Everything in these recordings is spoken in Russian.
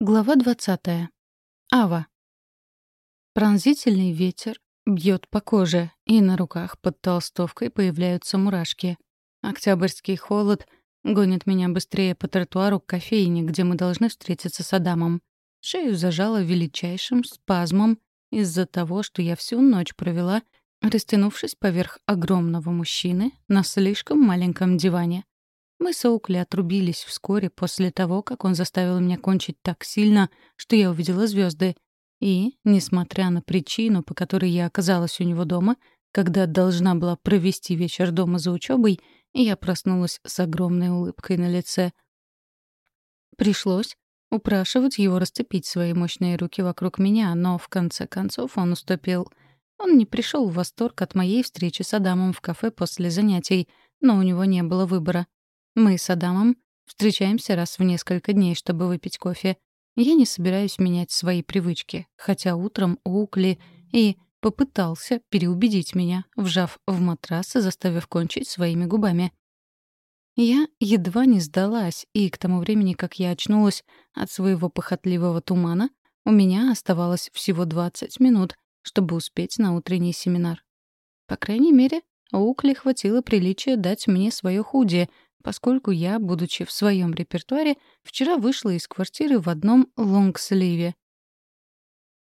Глава 20. Ава. Пронзительный ветер бьет по коже, и на руках под толстовкой появляются мурашки. Октябрьский холод гонит меня быстрее по тротуару к кофейне, где мы должны встретиться с Адамом. Шею зажала величайшим спазмом из-за того, что я всю ночь провела, растянувшись поверх огромного мужчины на слишком маленьком диване. Мы с Оукли отрубились вскоре после того, как он заставил меня кончить так сильно, что я увидела звезды. И, несмотря на причину, по которой я оказалась у него дома, когда должна была провести вечер дома за учебой, я проснулась с огромной улыбкой на лице. Пришлось упрашивать его расцепить свои мощные руки вокруг меня, но в конце концов он уступил. Он не пришел в восторг от моей встречи с Адамом в кафе после занятий, но у него не было выбора. Мы с Адамом встречаемся раз в несколько дней, чтобы выпить кофе. Я не собираюсь менять свои привычки, хотя утром Укли и попытался переубедить меня, вжав в матрас и заставив кончить своими губами. Я едва не сдалась, и к тому времени, как я очнулась от своего похотливого тумана, у меня оставалось всего 20 минут, чтобы успеть на утренний семинар. По крайней мере, Укли хватило приличия дать мне свое худи, поскольку я, будучи в своем репертуаре, вчера вышла из квартиры в одном лонгсливе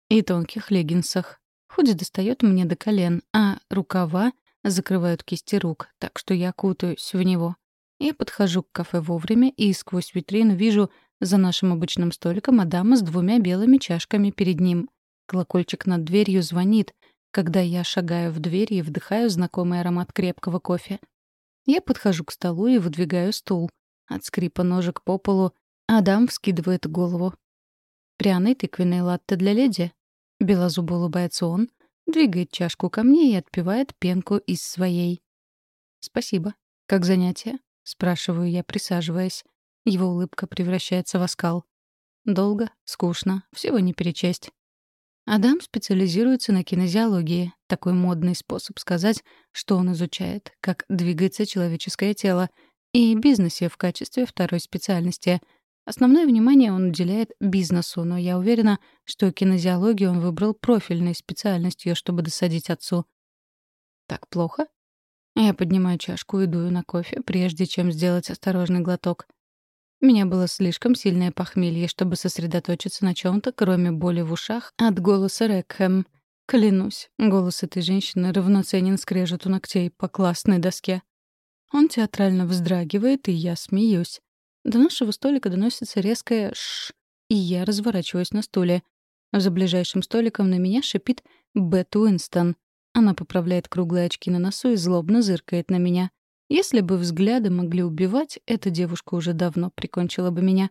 и тонких леггинсах. Худи достает мне до колен, а рукава закрывают кисти рук, так что я кутаюсь в него. Я подхожу к кафе вовремя и сквозь витрину вижу за нашим обычным столиком Адама с двумя белыми чашками перед ним. Колокольчик над дверью звонит, когда я шагаю в дверь и вдыхаю знакомый аромат крепкого кофе. Я подхожу к столу и выдвигаю стул. От скрипа ножек по полу Адам вскидывает голову. «Пряный тыквенный латте для леди?» Белозубо улыбается он, двигает чашку ко мне и отпивает пенку из своей. «Спасибо. Как занятие?» — спрашиваю я, присаживаясь. Его улыбка превращается в оскал. «Долго, скучно, всего не перечесть. Адам специализируется на кинезиологии. Такой модный способ сказать, что он изучает, как двигается человеческое тело, и бизнесе в качестве второй специальности. Основное внимание он уделяет бизнесу, но я уверена, что кинезиологию он выбрал профильной специальностью, чтобы досадить отцу. Так плохо? Я поднимаю чашку и дую на кофе, прежде чем сделать осторожный глоток. Меня было слишком сильное похмелье, чтобы сосредоточиться на чем то кроме боли в ушах от голоса Рекхэм. Клянусь, голос этой женщины равноценен скрежету ногтей по классной доске. Он театрально вздрагивает, и я смеюсь. До нашего столика доносится резкое «ш», и я разворачиваюсь на стуле. За ближайшим столиком на меня шипит Бет Уинстон. Она поправляет круглые очки на носу и злобно зыркает на меня. Если бы взгляды могли убивать, эта девушка уже давно прикончила бы меня.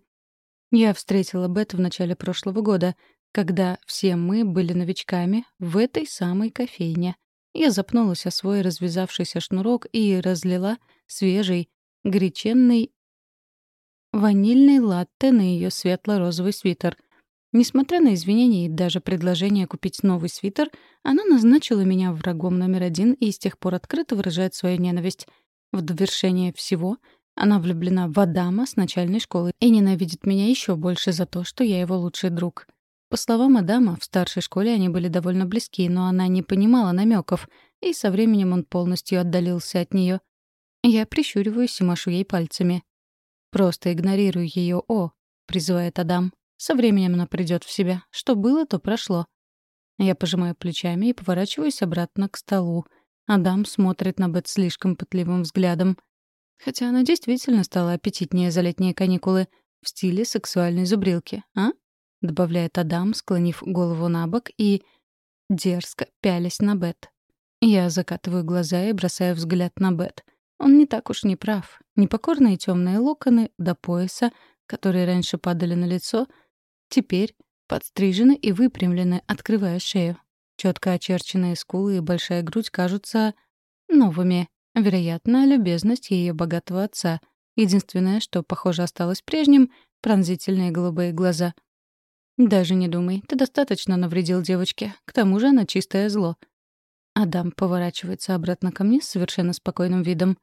Я встретила Бет в начале прошлого года, когда все мы были новичками в этой самой кофейне. Я запнулась о свой развязавшийся шнурок и разлила свежий, греченный ванильный латте на ее светло-розовый свитер. Несмотря на извинения и даже предложение купить новый свитер, она назначила меня врагом номер один и с тех пор открыто выражает свою ненависть — в довершение всего, она влюблена в Адама с начальной школы и ненавидит меня еще больше за то, что я его лучший друг. По словам Адама, в старшей школе они были довольно близки, но она не понимала намеков, и со временем он полностью отдалился от нее. Я прищуриваюсь и машу ей пальцами. «Просто игнорирую ее, о», — призывает Адам. «Со временем она придет в себя. Что было, то прошло». Я пожимаю плечами и поворачиваюсь обратно к столу — Адам смотрит на Бет слишком пытливым взглядом. Хотя она действительно стала аппетитнее за летние каникулы в стиле сексуальной зубрилки, а? Добавляет Адам, склонив голову на бок и дерзко пялясь на Бет. Я закатываю глаза и бросаю взгляд на Бет. Он не так уж не прав. Непокорные темные локоны до пояса, которые раньше падали на лицо, теперь подстрижены и выпрямлены, открывая шею. Четко очерченные скулы и большая грудь кажутся новыми. Вероятно, любезность ее богатого отца. Единственное, что, похоже, осталось прежним — пронзительные голубые глаза. «Даже не думай, ты достаточно навредил девочке. К тому же она чистое зло». Адам поворачивается обратно ко мне с совершенно спокойным видом.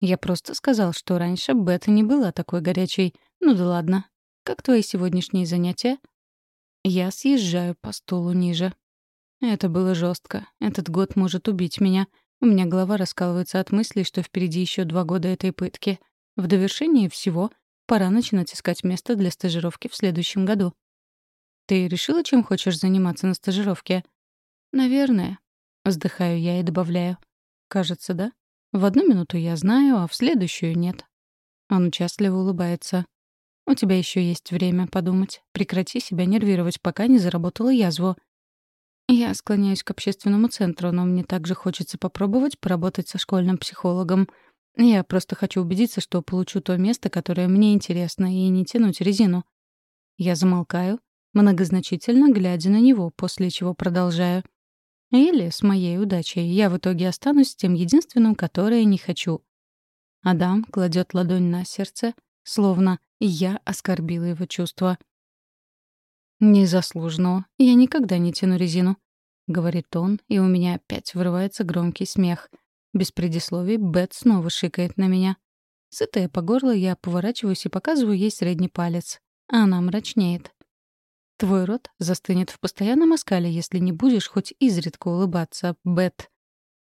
«Я просто сказал, что раньше Бет не была такой горячей. Ну да ладно. Как твои сегодняшние занятия?» Я съезжаю по стулу ниже. Это было жестко. Этот год может убить меня. У меня голова раскалывается от мыслей, что впереди еще два года этой пытки. В довершении всего пора начинать искать место для стажировки в следующем году. Ты решила, чем хочешь заниматься на стажировке? Наверное. Вздыхаю я и добавляю. Кажется, да. В одну минуту я знаю, а в следующую нет. Он участливо улыбается. У тебя еще есть время подумать. Прекрати себя нервировать, пока не заработала язву. Я склоняюсь к общественному центру, но мне также хочется попробовать поработать со школьным психологом. Я просто хочу убедиться, что получу то место, которое мне интересно, и не тянуть резину. Я замолкаю, многозначительно глядя на него, после чего продолжаю. Или, с моей удачей, я в итоге останусь тем единственным, которое не хочу. Адам кладет ладонь на сердце, словно я оскорбила его чувства. «Незаслуженно. Я никогда не тяну резину», — говорит он, и у меня опять вырывается громкий смех. Без предисловий Бет снова шикает на меня. Сытая по горло, я поворачиваюсь и показываю ей средний палец. Она мрачнеет. Твой рот застынет в постоянном оскале, если не будешь хоть изредка улыбаться, Бет.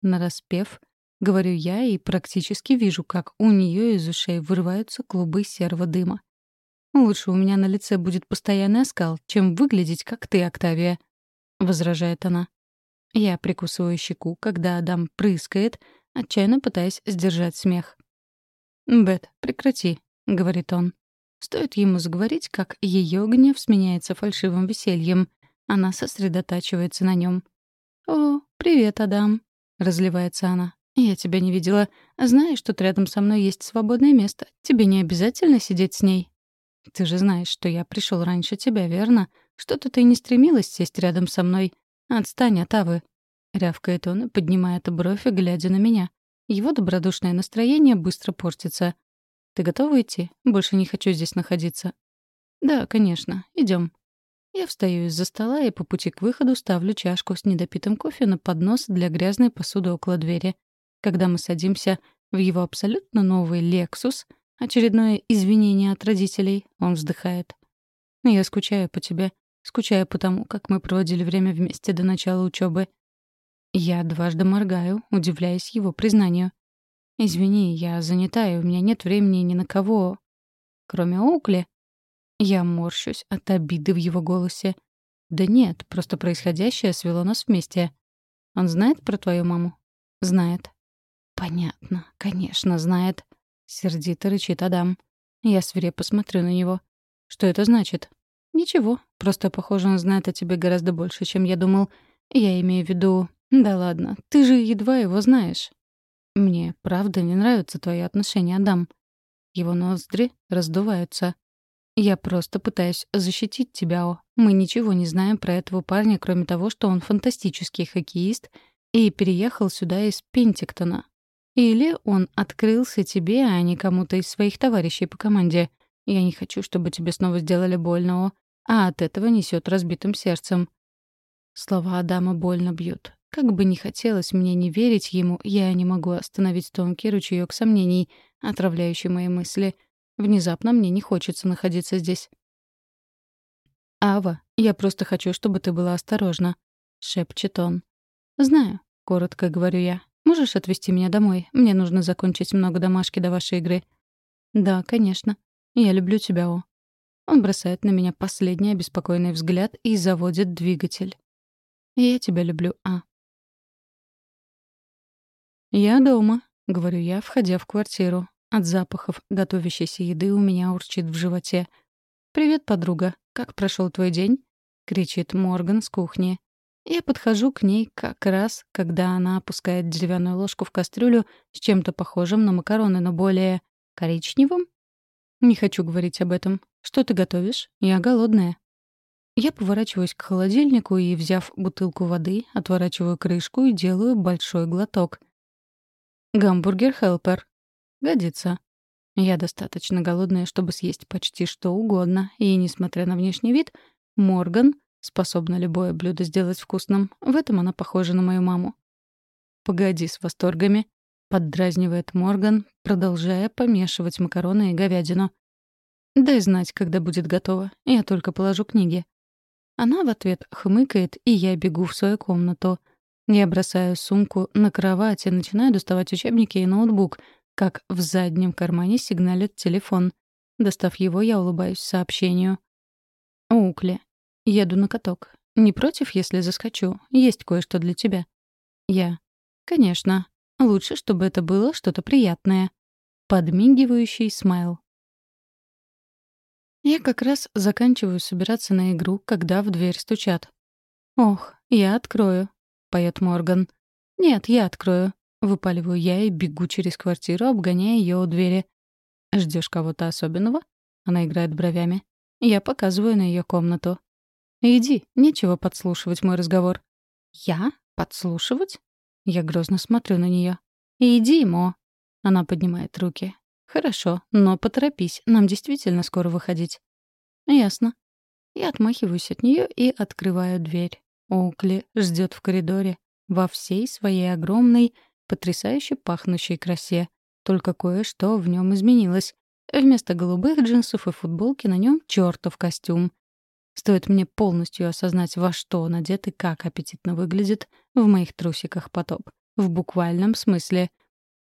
Нараспев, говорю я и практически вижу, как у нее из ушей вырываются клубы серого дыма. Лучше у меня на лице будет постоянный оскал, чем выглядеть, как ты, Октавия, возражает она. Я прикусываю щеку, когда Адам прыскает, отчаянно пытаясь сдержать смех. «Бет, прекрати», — говорит он. Стоит ему заговорить, как ее гнев сменяется фальшивым весельем. Она сосредотачивается на нем. «О, привет, Адам», — разливается она. «Я тебя не видела. Знаешь, тут рядом со мной есть свободное место. Тебе не обязательно сидеть с ней». «Ты же знаешь, что я пришел раньше тебя, верно? Что-то ты не стремилась сесть рядом со мной. Отстань от Авы», — рявкает он, поднимает бровь и глядя на меня. Его добродушное настроение быстро портится. Ты готова идти? Больше не хочу здесь находиться. Да, конечно. Идем. Я встаю из-за стола и по пути к выходу ставлю чашку с недопитым кофе на поднос для грязной посуды около двери. Когда мы садимся в его абсолютно новый «Лексус», очередное извинение от родителей, он вздыхает. «Я скучаю по тебе. Скучаю по тому, как мы проводили время вместе до начала учебы. Я дважды моргаю, удивляясь его признанию. «Извини, я занята, и у меня нет времени ни на кого, кроме Оукли». Я морщусь от обиды в его голосе. «Да нет, просто происходящее свело нас вместе. Он знает про твою маму?» «Знает». «Понятно, конечно, знает», — сердито рычит Адам. Я свирепо смотрю на него. «Что это значит?» «Ничего, просто, похоже, он знает о тебе гораздо больше, чем я думал. Я имею в виду...» «Да ладно, ты же едва его знаешь». «Мне правда не нравятся твои отношения, Адам». Его ноздри раздуваются. «Я просто пытаюсь защитить тебя, О. Мы ничего не знаем про этого парня, кроме того, что он фантастический хоккеист и переехал сюда из Пентиктона. Или он открылся тебе, а не кому-то из своих товарищей по команде. Я не хочу, чтобы тебе снова сделали больно, О, а от этого несет разбитым сердцем». Слова Адама больно бьют. Как бы ни хотелось мне не верить ему, я не могу остановить тонкий ручеёк сомнений, отравляющий мои мысли. Внезапно мне не хочется находиться здесь. «Ава, я просто хочу, чтобы ты была осторожна», — шепчет он. «Знаю», — коротко говорю я. «Можешь отвезти меня домой? Мне нужно закончить много домашки до вашей игры». «Да, конечно. Я люблю тебя, О». Он бросает на меня последний обеспокоенный взгляд и заводит двигатель. «Я тебя люблю, А». «Я дома», — говорю я, входя в квартиру. От запахов готовящейся еды у меня урчит в животе. «Привет, подруга. Как прошел твой день?» — кричит Морган с кухни. Я подхожу к ней как раз, когда она опускает деревянную ложку в кастрюлю с чем-то похожим на макароны, но более коричневым. Не хочу говорить об этом. Что ты готовишь? Я голодная. Я поворачиваюсь к холодильнику и, взяв бутылку воды, отворачиваю крышку и делаю большой глоток. Гамбургер Хелпер. Годится. Я достаточно голодная, чтобы съесть почти что угодно, и, несмотря на внешний вид, Морган способна любое блюдо сделать вкусным. В этом она похожа на мою маму. «Погоди с восторгами», — поддразнивает Морган, продолжая помешивать макароны и говядину. Дай знать, когда будет готово. Я только положу книги». Она в ответ хмыкает, и я бегу в свою комнату. Я бросаю сумку на кровать и начинаю доставать учебники и ноутбук, как в заднем кармане сигналит телефон. Достав его, я улыбаюсь сообщению. «Укли. Еду на каток. Не против, если заскочу? Есть кое-что для тебя». Я. «Конечно. Лучше, чтобы это было что-то приятное». Подмигивающий смайл. Я как раз заканчиваю собираться на игру, когда в дверь стучат. «Ох, я открою», — поет Морган. «Нет, я открою», — выпаливаю я и бегу через квартиру, обгоняя ее у двери. Ждешь кого-то особенного?» Она играет бровями. Я показываю на ее комнату. «Иди, нечего подслушивать мой разговор». «Я? Подслушивать?» Я грозно смотрю на нее. «Иди, Мо». Она поднимает руки. «Хорошо, но поторопись, нам действительно скоро выходить». «Ясно». Я отмахиваюсь от нее и открываю дверь. Оукли ждет в коридоре во всей своей огромной, потрясающе пахнущей красе. Только кое-что в нем изменилось. Вместо голубых джинсов и футболки на нем чертов костюм. Стоит мне полностью осознать, во что он одет и как аппетитно выглядит в моих трусиках потоп. В буквальном смысле —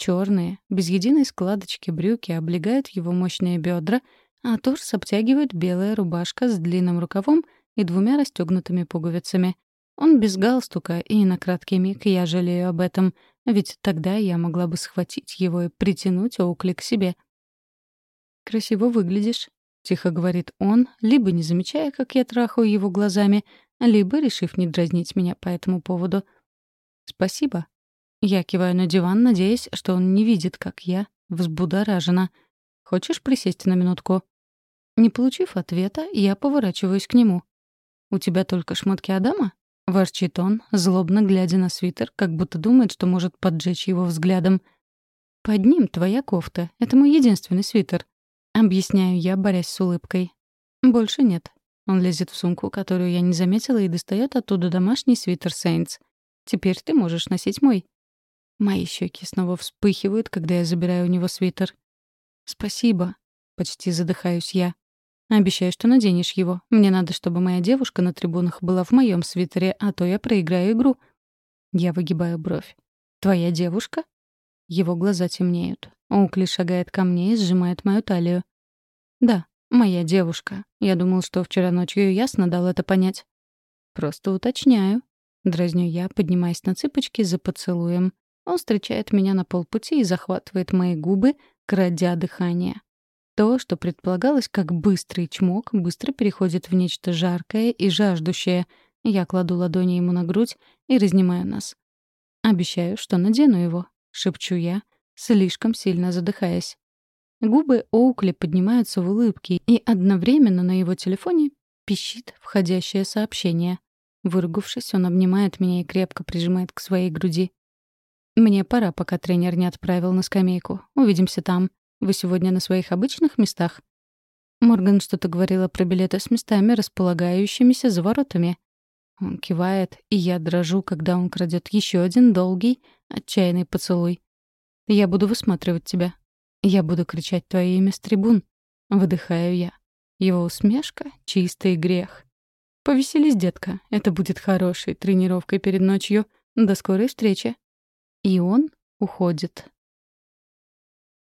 Черные, без единой складочки брюки облегают его мощные бедра, а торс обтягивает белая рубашка с длинным рукавом и двумя расстегнутыми пуговицами. Он без галстука, и на краткий миг я жалею об этом, ведь тогда я могла бы схватить его и притянуть Оукли к себе. «Красиво выглядишь», — тихо говорит он, либо не замечая, как я трахаю его глазами, либо решив не дразнить меня по этому поводу. «Спасибо», я киваю на диван, надеясь, что он не видит, как я взбудоражена. «Хочешь присесть на минутку?» Не получив ответа, я поворачиваюсь к нему. «У тебя только шмотки Адама?» — ворчит он, злобно глядя на свитер, как будто думает, что может поджечь его взглядом. «Под ним твоя кофта. Это мой единственный свитер». Объясняю я, борясь с улыбкой. «Больше нет». Он лезет в сумку, которую я не заметила, и достает оттуда домашний свитер Сейнс. «Теперь ты можешь носить мой». Мои щеки снова вспыхивают, когда я забираю у него свитер. «Спасибо», — почти задыхаюсь я. «Обещаю, что наденешь его. Мне надо, чтобы моя девушка на трибунах была в моем свитере, а то я проиграю игру». Я выгибаю бровь. «Твоя девушка?» Его глаза темнеют. Оукли шагает ко мне и сжимает мою талию. «Да, моя девушка. Я думал, что вчера ночью ясно дал это понять». «Просто уточняю». Дразню я, поднимаясь на цыпочки за поцелуем. Он встречает меня на полпути и захватывает мои губы, крадя дыхание. То, что предполагалось как быстрый чмок, быстро переходит в нечто жаркое и жаждущее. Я кладу ладони ему на грудь и разнимаю нас. «Обещаю, что надену его», — шепчу я, слишком сильно задыхаясь. Губы Оукли поднимаются в улыбке, и одновременно на его телефоне пищит входящее сообщение. Выругавшись, он обнимает меня и крепко прижимает к своей груди. «Мне пора, пока тренер не отправил на скамейку. Увидимся там. Вы сегодня на своих обычных местах?» Морган что-то говорила про билеты с местами, располагающимися за воротами. Он кивает, и я дрожу, когда он крадет еще один долгий, отчаянный поцелуй. «Я буду высматривать тебя. Я буду кричать твое имя с трибун». Выдыхаю я. Его усмешка — чистый грех. «Повеселись, детка. Это будет хорошей тренировкой перед ночью. До скорой встречи». И он уходит.